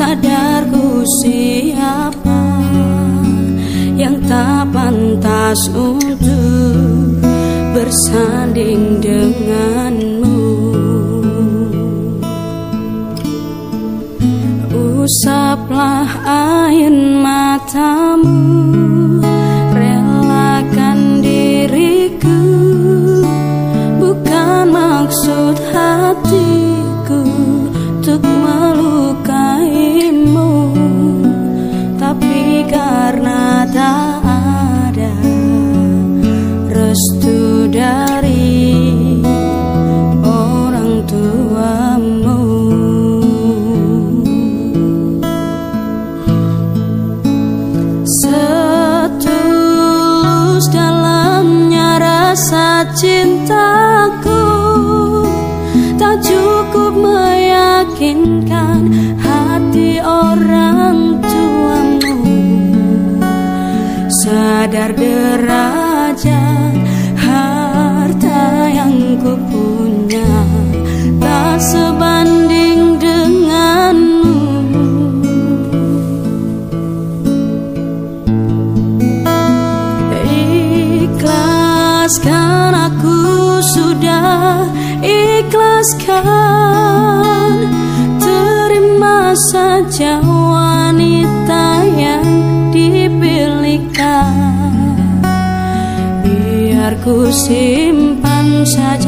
sadarku siapa yang tak pantas untuk bersanding denganmu? Usaplah air matamu Relakan diriku. Bukan maksud hatiku cintaku tak cukup meyakinkan hati orang sadar derajat harta yang ku punya tak sebanding sudah ikhlaskan. Terima saja wanita yang dipilihkan. Biar ku simpan saja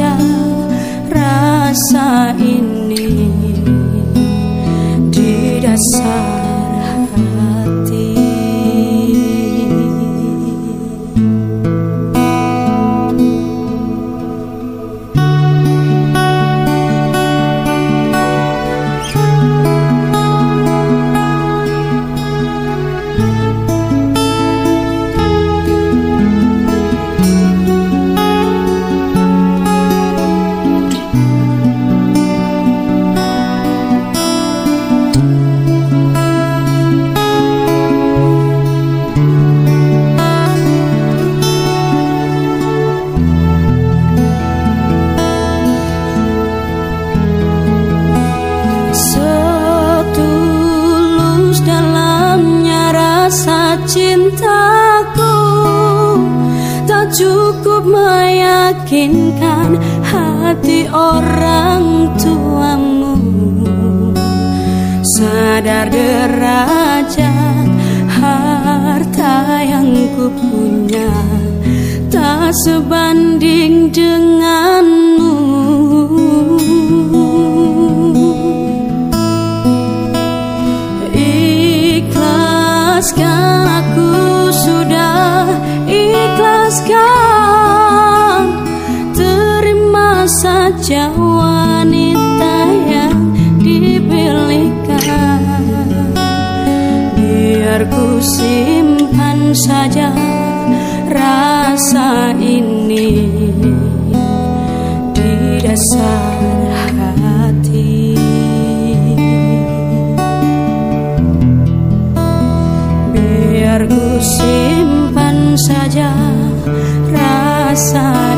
cintaku tak cukup meyakinkan hati orang tuamu. Sadar derajat harta yang ku punya tak sebanding denganmu biarku simpan saja rasa ini di dasar hati. Biar ku simpan saja rasa